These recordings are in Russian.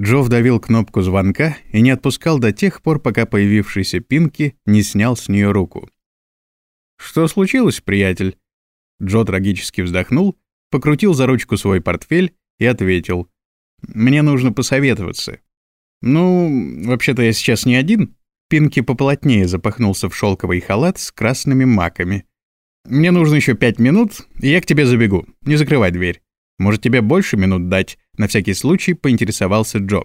Джо вдавил кнопку звонка и не отпускал до тех пор, пока появившийся Пинки не снял с нее руку. «Что случилось, приятель?» Джо трагически вздохнул, покрутил за ручку свой портфель и ответил. «Мне нужно посоветоваться». «Ну, вообще-то я сейчас не один». Пинки поплотнее запахнулся в шелковый халат с красными маками. «Мне нужно еще пять минут, и я к тебе забегу. Не закрывай дверь. Может, тебе больше минут дать?» На всякий случай поинтересовался Джо.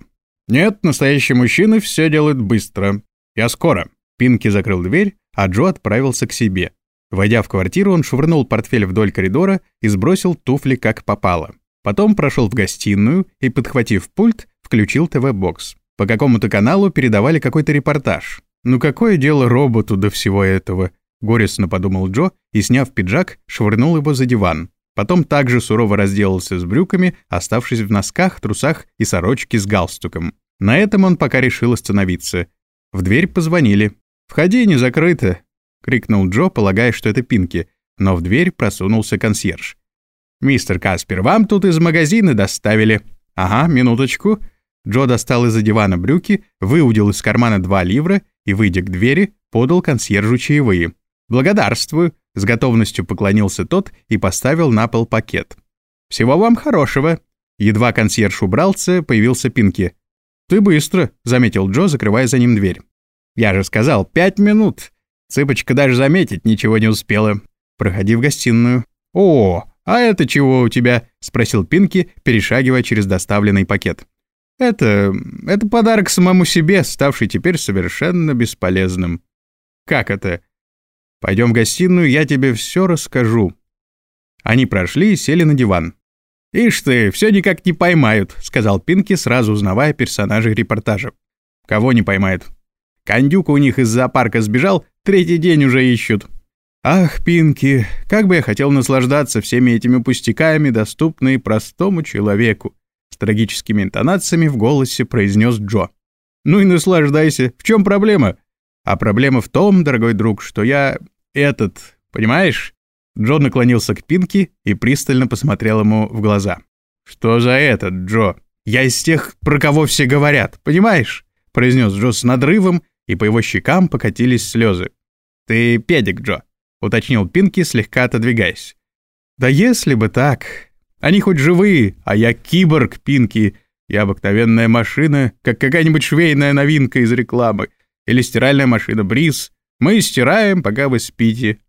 «Нет, настоящие мужчины все делают быстро. Я скоро». Пинки закрыл дверь, а Джо отправился к себе. Войдя в квартиру, он швырнул портфель вдоль коридора и сбросил туфли как попало. Потом прошел в гостиную и, подхватив пульт, включил ТВ-бокс. По какому-то каналу передавали какой-то репортаж. «Ну какое дело роботу до всего этого?» — горестно подумал Джо и, сняв пиджак, швырнул его за диван. Потом также сурово разделался с брюками, оставшись в носках, трусах и сорочке с галстуком. На этом он пока решил остановиться. В дверь позвонили. «Входи, не закрыто!» — крикнул Джо, полагая, что это Пинки, но в дверь просунулся консьерж. «Мистер Каспер, вам тут из магазина доставили». «Ага, минуточку». Джо достал из-за дивана брюки, выудил из кармана два ливра и, выйдя к двери, подал консьержу чаевые. «Благодарствую», — с готовностью поклонился тот и поставил на пол пакет. «Всего вам хорошего». Едва консьерж убрался, появился Пинки. «Ты быстро», — заметил Джо, закрывая за ним дверь. «Я же сказал, пять минут». Цыпочка даже заметить ничего не успела. «Проходи в гостиную». «О, а это чего у тебя?» — спросил Пинки, перешагивая через доставленный пакет. «Это... это подарок самому себе, ставший теперь совершенно бесполезным». «Как это?» Пойдем в гостиную, я тебе все расскажу». Они прошли и сели на диван. «Ишь ты, все никак не поймают», — сказал Пинки, сразу узнавая персонажей репортажа. «Кого не поймают?» «Кондюк у них из зоопарка сбежал, третий день уже ищут». «Ах, Пинки, как бы я хотел наслаждаться всеми этими пустяками, доступные простому человеку», с трагическими интонациями в голосе произнес Джо. «Ну и наслаждайся. В чем проблема? А проблема в том, дорогой друг, что я этот, понимаешь?» Джо наклонился к Пинки и пристально посмотрел ему в глаза. «Что за этот, Джо? Я из тех, про кого все говорят, понимаешь?» произнес Джо с надрывом, и по его щекам покатились слезы. «Ты педик, Джо», — уточнил Пинки, слегка отодвигаясь. «Да если бы так. Они хоть живые, а я киборг, Пинки. Я обыкновенная машина, как какая-нибудь швейная новинка из рекламы или стиральная машина Бриз. Мы стираем, пока вы спите».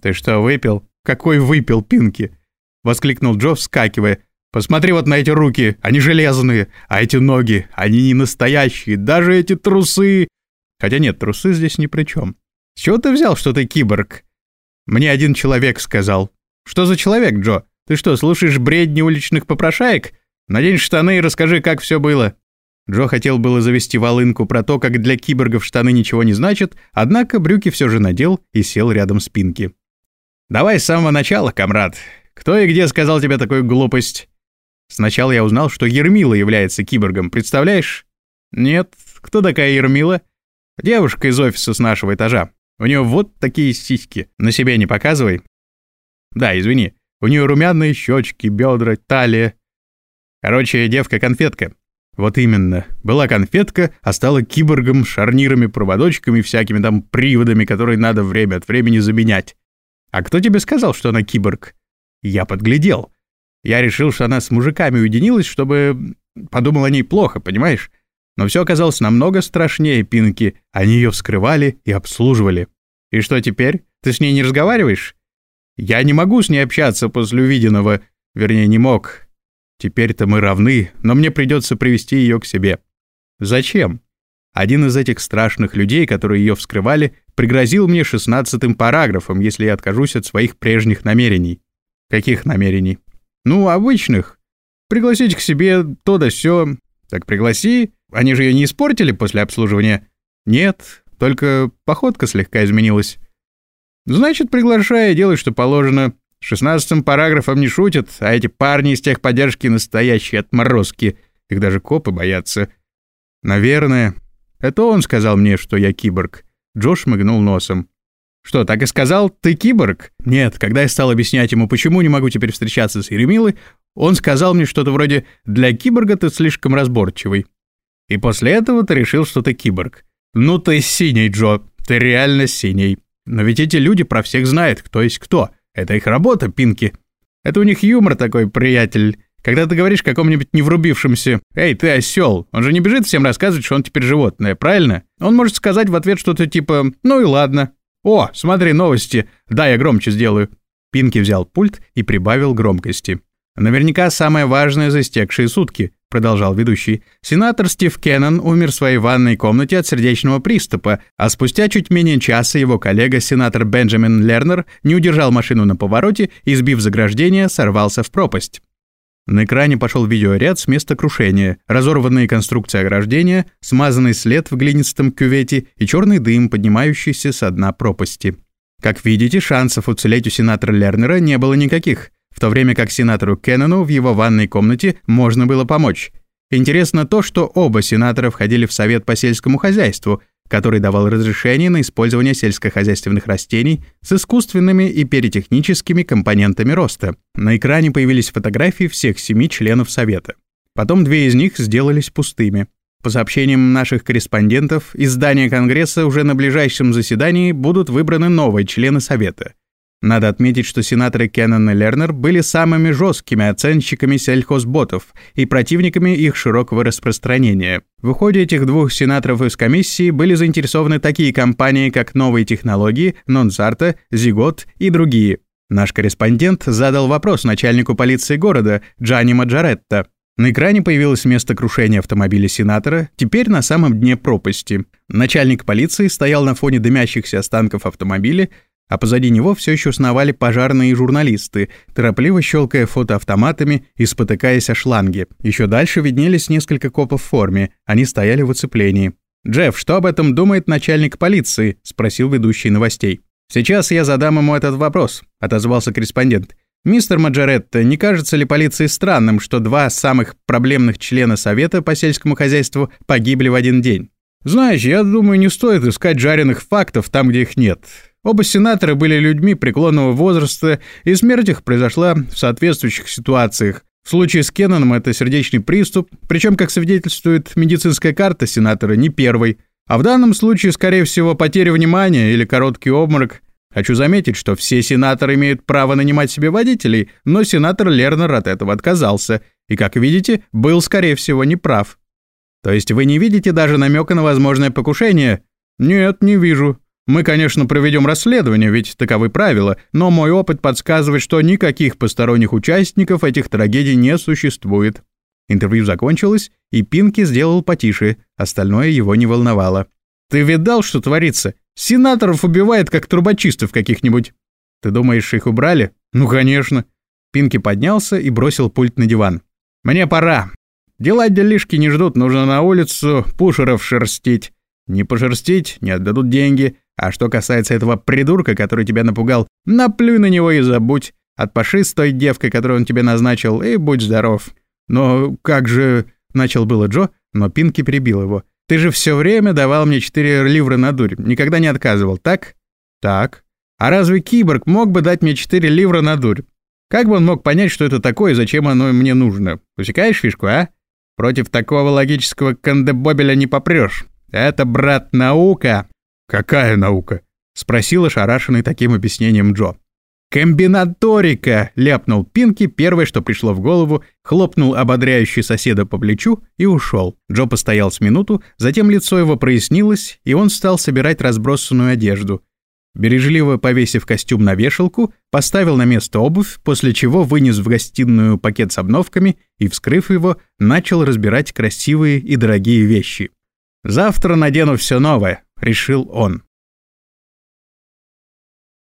«Ты что, выпил? Какой выпил, Пинки?» — воскликнул Джо, вскакивая. «Посмотри вот на эти руки, они железные, а эти ноги, они не настоящие, даже эти трусы...» Хотя нет, трусы здесь ни при чем. «С чего ты взял, что ты киборг?» «Мне один человек сказал». «Что за человек, Джо? Ты что, слушаешь бредни уличных попрошаек? Надень штаны и расскажи, как все было». Джо хотел было завести волынку про то, как для киборгов штаны ничего не значат, однако брюки все же надел и сел рядом с Пинки. «Давай с самого начала, комрад. Кто и где сказал тебе такую глупость?» «Сначала я узнал, что Ермила является киборгом, представляешь?» «Нет. Кто такая Ермила?» «Девушка из офиса с нашего этажа. У нее вот такие сиськи. На себе не показывай». «Да, извини. У нее румяные щечки, бедра, талия. Короче, девка-конфетка. Вот именно. Была конфетка, а стала киборгом, шарнирами, проводочками, всякими там приводами, которые надо время от времени заменять. А кто тебе сказал, что она киборг? Я подглядел. Я решил, что она с мужиками уединилась, чтобы... Подумал о ней плохо, понимаешь? Но все оказалось намного страшнее Пинки. Они ее вскрывали и обслуживали. И что теперь? Ты с ней не разговариваешь? Я не могу с ней общаться после увиденного. Вернее, не мог. Теперь-то мы равны, но мне придется привести ее к себе. Зачем? Один из этих страшных людей, которые ее вскрывали, пригрозил мне шестнадцатым параграфом, если я откажусь от своих прежних намерений. Каких намерений? Ну, обычных. Пригласить к себе то да сё. Так пригласи. Они же ее не испортили после обслуживания? Нет, только походка слегка изменилась. Значит, приглашай, делай, что положено. Шестнадцатым параграфом не шутят, а эти парни из техподдержки настоящие отморозки. Их даже копы боятся. Наверное. Это он сказал мне, что я киборг. Джош мыгнул носом. «Что, так и сказал? Ты киборг?» «Нет, когда я стал объяснять ему, почему не могу теперь встречаться с Еремилой, он сказал мне что-то вроде «Для киборга ты слишком разборчивый». И после этого ты решил, что ты киборг. Ну ты синий, Джо, ты реально синий. Но ведь эти люди про всех знают, кто есть кто. Это их работа, Пинки. Это у них юмор такой, приятель. Когда ты говоришь какому-нибудь неврубившемуся «Эй, ты осел», он же не бежит всем рассказывать, что он теперь животное, правильно? Он может сказать в ответ что-то типа «Ну и ладно». «О, смотри, новости. Да, я громче сделаю». Пинки взял пульт и прибавил громкости. «Наверняка самое важное за истекшие сутки», — продолжал ведущий. «Сенатор Стив Кеннон умер в своей ванной комнате от сердечного приступа, а спустя чуть менее часа его коллега, сенатор Бенджамин Лернер, не удержал машину на повороте и, сбив заграждение, сорвался в пропасть». На экране пошел видеоряд с места крушения, разорванные конструкции ограждения, смазанный след в глинистом кювете и черный дым, поднимающийся со дна пропасти. Как видите, шансов уцелеть у сенатора Лернера не было никаких, в то время как сенатору Кеннону в его ванной комнате можно было помочь. Интересно то, что оба сенатора входили в Совет по сельскому хозяйству, который давал разрешение на использование сельскохозяйственных растений с искусственными и перетехническими компонентами роста. На экране появились фотографии всех семи членов Совета. Потом две из них сделались пустыми. По сообщениям наших корреспондентов, из здания Конгресса уже на ближайшем заседании будут выбраны новые члены Совета. Надо отметить, что сенаторы Кеннон и Лернер были самыми жесткими оценщиками сельхозботов и противниками их широкого распространения. В ходе этих двух сенаторов из комиссии были заинтересованы такие компании, как «Новые технологии», «Нонсарта», «Зигот» и другие. Наш корреспондент задал вопрос начальнику полиции города Джанни Маджаретто. На экране появилось место крушения автомобиля сенатора, теперь на самом дне пропасти. Начальник полиции стоял на фоне дымящихся останков автомобиля, а позади него все еще сновали пожарные журналисты, торопливо щелкая фотоавтоматами и спотыкаясь о шланге. Еще дальше виднелись несколько копов в форме, они стояли в оцеплении. «Джефф, что об этом думает начальник полиции?» — спросил ведущий новостей. «Сейчас я задам ему этот вопрос», — отозвался корреспондент. «Мистер Маджоретто, не кажется ли полиции странным, что два самых проблемных члена Совета по сельскому хозяйству погибли в один день?» «Знаешь, я думаю, не стоит искать жареных фактов там, где их нет. Оба сенатора были людьми преклонного возраста, и смерть их произошла в соответствующих ситуациях. В случае с Кенноном это сердечный приступ, причем, как свидетельствует медицинская карта сенатора, не первый. А в данном случае, скорее всего, потеря внимания или короткий обморок. Хочу заметить, что все сенаторы имеют право нанимать себе водителей, но сенатор Лернер от этого отказался, и, как видите, был, скорее всего, неправ. То есть вы не видите даже намека на возможное покушение? Нет, не вижу. Мы, конечно, проведем расследование, ведь таковы правила, но мой опыт подсказывает, что никаких посторонних участников этих трагедий не существует. Интервью закончилось, и Пинки сделал потише, остальное его не волновало. «Ты видал, что творится? Сенаторов убивает, как трубочистов каких-нибудь». «Ты думаешь, их убрали?» «Ну, конечно». Пинки поднялся и бросил пульт на диван. «Мне пора. Дела делишки не ждут, нужно на улицу пушеров шерстить. Не пошерстить, не отдадут деньги, а что касается этого придурка, который тебя напугал, наплюй на него и забудь. Отпаши с той девкой, которую он тебе назначил, и будь здоров. Но как же... Начал было Джо, но Пинки перебил его. Ты же все время давал мне 4 ливра на дурь, никогда не отказывал, так? Так. А разве киборг мог бы дать мне 4 ливра на дурь? Как бы он мог понять, что это такое и зачем оно мне нужно? Усекаешь фишку, а? Против такого логического кандебобеля не попрешь. Это, брат, наука. «Какая наука?» — спросил ошарашенный таким объяснением Джо. «Комбинаторика!» — ляпнул Пинки, первое, что пришло в голову, хлопнул ободряющий соседа по плечу и ушел. Джо постоял с минуту, затем лицо его прояснилось, и он стал собирать разбросанную одежду. Бережливо повесив костюм на вешалку, поставил на место обувь, после чего вынес в гостиную пакет с обновками и, вскрыв его, начал разбирать красивые и дорогие вещи. «Завтра надену все новое», — решил он.